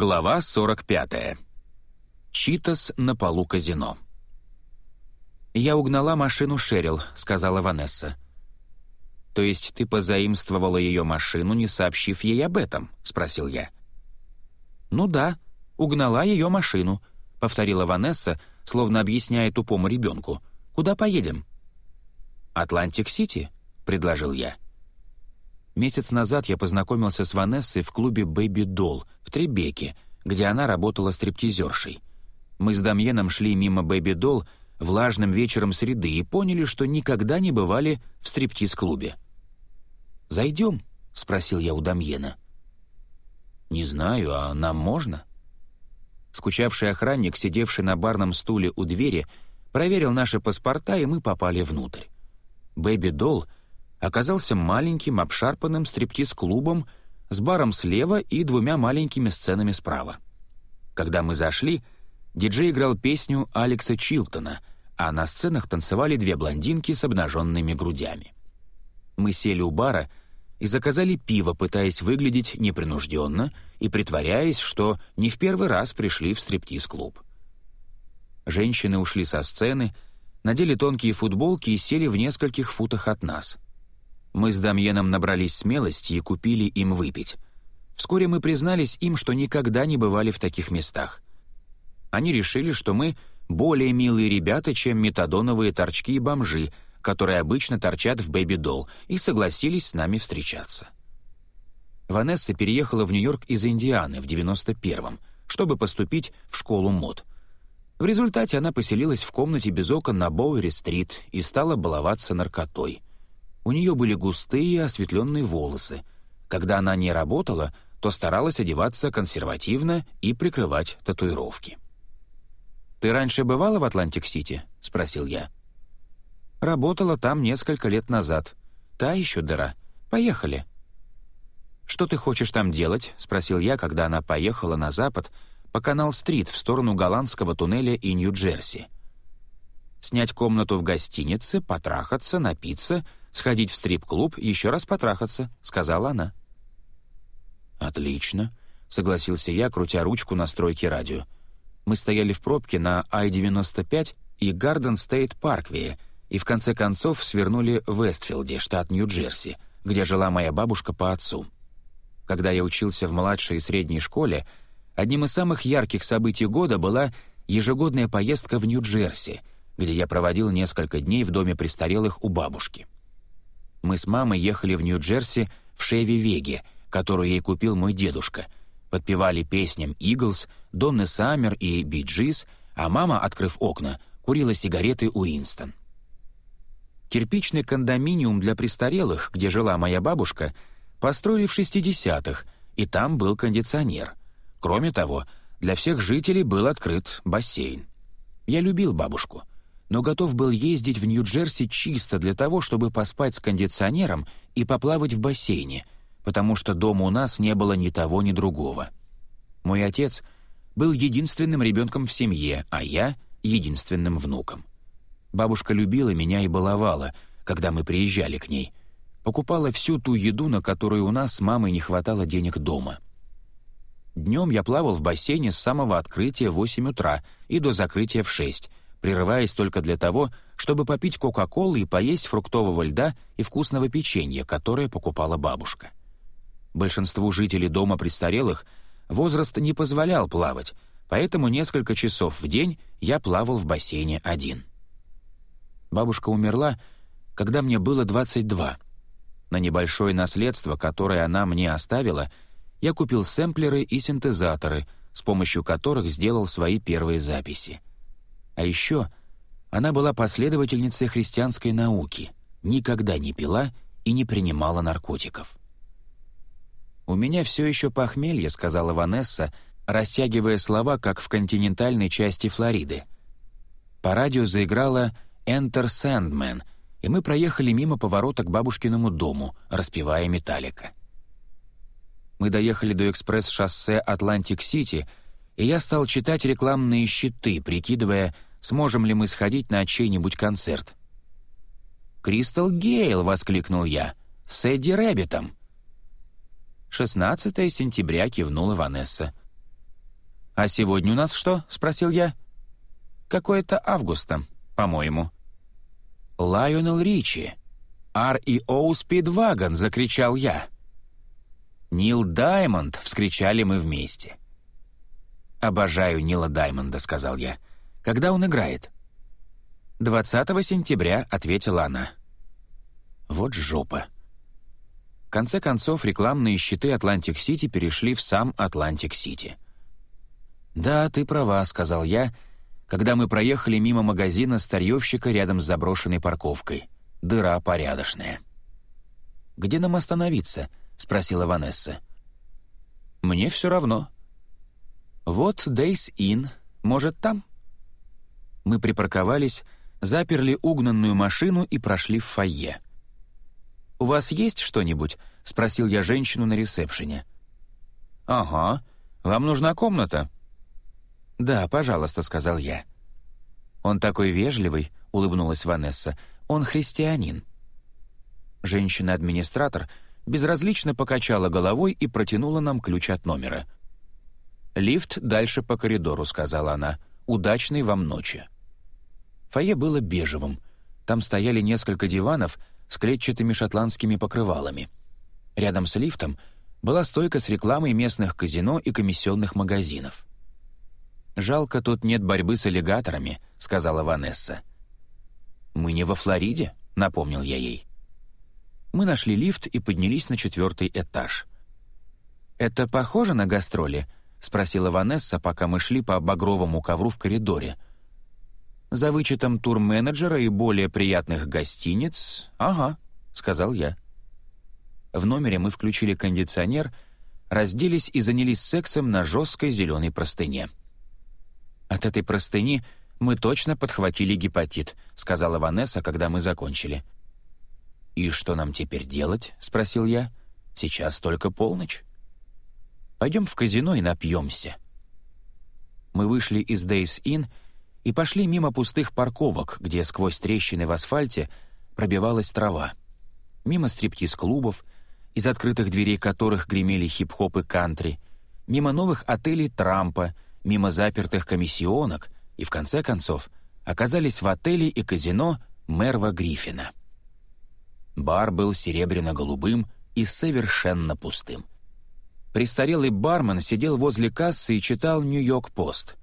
Глава 45. Cheetos на полу казино. «Я угнала машину Шерил», — сказала Ванесса. «То есть ты позаимствовала ее машину, не сообщив ей об этом?» — спросил я. «Ну да, угнала ее машину», — повторила Ванесса, словно объясняя тупому ребенку. «Куда поедем?» «Атлантик-Сити», — предложил я. Месяц назад я познакомился с Ванессой в клубе «Бэби Долл» в Требеке, где она работала стриптизершей. Мы с Дамьеном шли мимо «Бэби Долл» влажным вечером среды и поняли, что никогда не бывали в стриптиз-клубе. «Зайдем?» — спросил я у Дамьена. «Не знаю, а нам можно?» Скучавший охранник, сидевший на барном стуле у двери, проверил наши паспорта, и мы попали внутрь. «Бэби Долл» оказался маленьким обшарпанным стриптиз-клубом с баром слева и двумя маленькими сценами справа. Когда мы зашли, диджей играл песню Алекса Чилтона, а на сценах танцевали две блондинки с обнаженными грудями. Мы сели у бара и заказали пиво, пытаясь выглядеть непринужденно и притворяясь, что не в первый раз пришли в стриптиз-клуб. Женщины ушли со сцены, надели тонкие футболки и сели в нескольких футах от нас — мы с Дамьеном набрались смелости и купили им выпить. Вскоре мы признались им, что никогда не бывали в таких местах. Они решили, что мы более милые ребята, чем метадоновые торчки и бомжи, которые обычно торчат в Бэби Долл, и согласились с нами встречаться. Ванесса переехала в Нью-Йорк из Индианы в 91-м, чтобы поступить в школу мод. В результате она поселилась в комнате без окон на Боуэри-стрит и стала баловаться наркотой — у нее были густые осветленные волосы. Когда она не работала, то старалась одеваться консервативно и прикрывать татуировки. «Ты раньше бывала в Атлантик-Сити?» — спросил я. «Работала там несколько лет назад. Та еще дыра. Поехали». «Что ты хочешь там делать?» — спросил я, когда она поехала на запад по Канал-стрит в сторону голландского туннеля и Нью-Джерси. «Снять комнату в гостинице, потрахаться, напиться сходить в стрип-клуб, еще раз потрахаться», — сказала она. «Отлично», — согласился я, крутя ручку настройки радио. Мы стояли в пробке на I-95 и Гарден Стейт Парквее, и в конце концов свернули в Вестфилде, штат Нью-Джерси, где жила моя бабушка по отцу. Когда я учился в младшей и средней школе, одним из самых ярких событий года была ежегодная поездка в Нью-Джерси, где я проводил несколько дней в доме престарелых у бабушки. Мы с мамой ехали в Нью-Джерси в Шеви-Веге, которую ей купил мой дедушка. Подпевали песням «Иглс», «Донны Саммер» и «Би Джиз», а мама, открыв окна, курила сигареты Уинстон. Кирпичный кондоминиум для престарелых, где жила моя бабушка, построили в 60-х, и там был кондиционер. Кроме того, для всех жителей был открыт бассейн. Я любил бабушку — но готов был ездить в Нью-Джерси чисто для того, чтобы поспать с кондиционером и поплавать в бассейне, потому что дома у нас не было ни того, ни другого. Мой отец был единственным ребенком в семье, а я — единственным внуком. Бабушка любила меня и баловала, когда мы приезжали к ней. Покупала всю ту еду, на которую у нас с мамой не хватало денег дома. Днем я плавал в бассейне с самого открытия в 8 утра и до закрытия в 6, прерываясь только для того, чтобы попить Кока-Колы и поесть фруктового льда и вкусного печенья, которое покупала бабушка. Большинству жителей дома престарелых возраст не позволял плавать, поэтому несколько часов в день я плавал в бассейне один. Бабушка умерла, когда мне было 22. На небольшое наследство, которое она мне оставила, я купил сэмплеры и синтезаторы, с помощью которых сделал свои первые записи — а еще она была последовательницей христианской науки, никогда не пила и не принимала наркотиков. «У меня все еще похмелье», — сказала Ванесса, растягивая слова, как в континентальной части Флориды. По радио заиграла «Enter Sandman», и мы проехали мимо поворота к бабушкиному дому, распевая «Металлика». Мы доехали до экспресс-шоссе Атлантик-Сити, и я стал читать рекламные щиты, прикидывая, сможем ли мы сходить на чей-нибудь концерт. «Кристал Гейл!» — воскликнул я. «С Эдди Рэббитом!» 16 сентября кивнула Ванесса. «А сегодня у нас что?» — спросил я. «Какое-то августа, по-моему». «Лайонел Ричи! REO Speedwagon!» — закричал я. «Нил Даймонд!» — вскричали мы вместе. «Обожаю Нила Даймонда», — сказал я. «Когда он играет?» «20 сентября», — ответила она. «Вот жопа». В конце концов, рекламные щиты Атлантик-Сити перешли в сам Атлантик-Сити. «Да, ты права», — сказал я, когда мы проехали мимо магазина старьевщика рядом с заброшенной парковкой. Дыра порядочная. «Где нам остановиться?» — спросила Ванесса. «Мне все равно». «Вот Days Inn. Может, там?» Мы припарковались, заперли угнанную машину и прошли в фойе. «У вас есть что-нибудь?» — спросил я женщину на ресепшене. «Ага. Вам нужна комната?» «Да, пожалуйста», — сказал я. «Он такой вежливый», — улыбнулась Ванесса. «Он христианин». Женщина-администратор безразлично покачала головой и протянула нам ключ от номера. «Лифт дальше по коридору», — сказала она. «Удачной вам ночи». Фойе было бежевым. Там стояли несколько диванов — с клетчатыми шотландскими покрывалами. Рядом с лифтом была стойка с рекламой местных казино и комиссионных магазинов. «Жалко, тут нет борьбы с аллигаторами», — сказала Ванесса. «Мы не во Флориде», — напомнил я ей. Мы нашли лифт и поднялись на четвертый этаж. «Это похоже на гастроли?» — спросила Ванесса, пока мы шли по багровому ковру в коридоре — за вычетом турменеджера и более приятных гостиниц? Ага, сказал я. В номере мы включили кондиционер, разделись и занялись сексом на жесткой зеленой простыне. От этой простыни мы точно подхватили гепатит, сказала Ванесса, когда мы закончили. «И что нам теперь делать?» — спросил я. «Сейчас только полночь. Пойдем в казино и напьемся». Мы вышли из Days Inn и пошли мимо пустых парковок, где сквозь трещины в асфальте пробивалась трава. Мимо стриптиз-клубов, из открытых дверей которых гремели хип-хоп и кантри, мимо новых отелей Трампа, мимо запертых комиссионок и, в конце концов, оказались в отеле и казино Мерва Гриффина. Бар был серебряно-голубым и совершенно пустым. Престарелый бармен сидел возле кассы и читал «Нью-Йорк-Пост».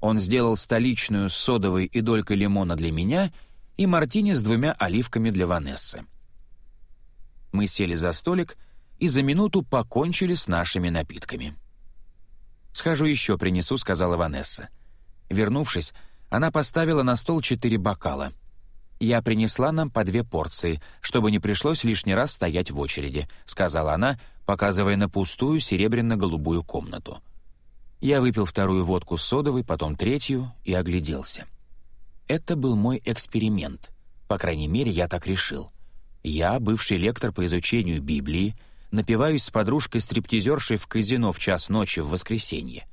Он сделал столичную с содовой и долькой лимона для меня и мартини с двумя оливками для Ванессы. Мы сели за столик и за минуту покончили с нашими напитками. «Схожу еще принесу», — сказала Ванесса. Вернувшись, она поставила на стол четыре бокала. «Я принесла нам по две порции, чтобы не пришлось лишний раз стоять в очереди», — сказала она, показывая на пустую серебряно-голубую комнату. Я выпил вторую водку с содовой, потом третью и огляделся. Это был мой эксперимент. По крайней мере, я так решил. Я, бывший лектор по изучению Библии, напиваюсь с подружкой-стриптизершей в казино в час ночи в воскресенье.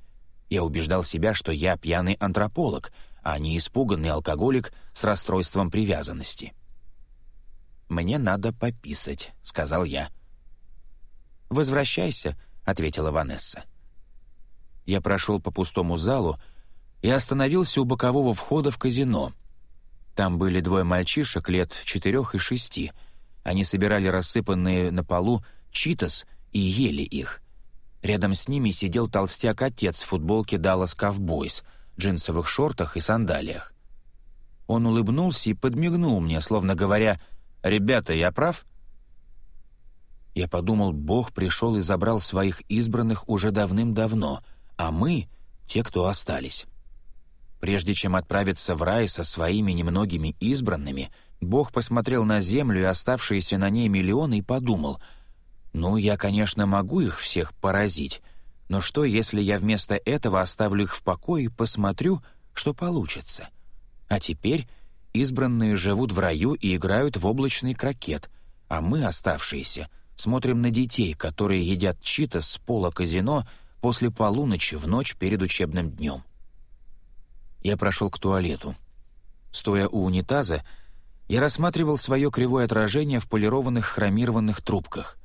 Я убеждал себя, что я пьяный антрополог, а не испуганный алкоголик с расстройством привязанности. «Мне надо пописать», — сказал я. «Возвращайся», — ответила Ванесса. Я прошел по пустому залу и остановился у бокового входа в казино. Там были двое мальчишек лет четырех и шести. Они собирали рассыпанные на полу читос и ели их. Рядом с ними сидел толстяк-отец в футболке Dallas Cowboys, джинсовых шортах и сандалиях. Он улыбнулся и подмигнул мне, словно говоря, «Ребята, я прав?» Я подумал, Бог пришел и забрал своих избранных уже давным-давно — а мы — те, кто остались. Прежде чем отправиться в рай со своими немногими избранными, Бог посмотрел на землю и оставшиеся на ней миллионы и подумал, «Ну, я, конечно, могу их всех поразить, но что, если я вместо этого оставлю их в покое и посмотрю, что получится? А теперь избранные живут в раю и играют в облачный крокет, а мы, оставшиеся, смотрим на детей, которые едят чито с пола казино — после полуночи в ночь перед учебным днем. Я прошел к туалету. Стоя у унитаза, я рассматривал свое кривое отражение в полированных хромированных трубках.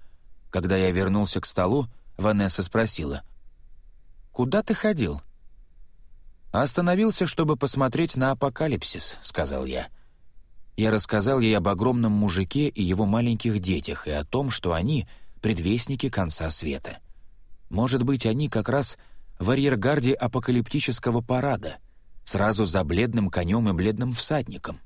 Когда я вернулся к столу, Ванесса спросила, куда ты ходил?» «Остановился, чтобы посмотреть на апокалипсис», — сказал я. Я рассказал ей об огромном мужике и его маленьких детях и о том, что они — предвестники конца света. Может быть, они как раз в арьергарде апокалиптического парада, сразу за бледным конем и бледным всадником.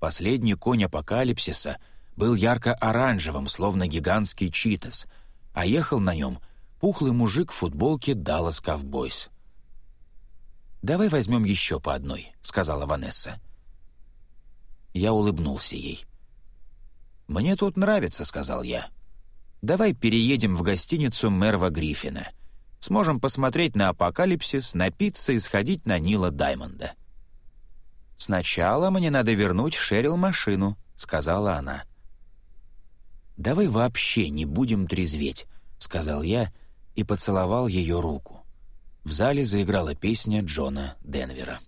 Последний конь апокалипсиса был ярко-оранжевым, словно гигантский читас, а ехал на нем пухлый мужик в футболке «Даллас Ковбойс». «Давай возьмем еще по одной», — сказала Ванесса. Я улыбнулся ей. «Мне тут нравится», — сказал я. «Давай переедем в гостиницу Мерва Гриффина. Сможем посмотреть на апокалипсис, напиться и сходить на Нила Даймонда». «Сначала мне надо вернуть Шерил машину», — сказала она. «Давай вообще не будем трезветь», — сказал я и поцеловал ее руку. В зале заиграла песня Джона Денвера.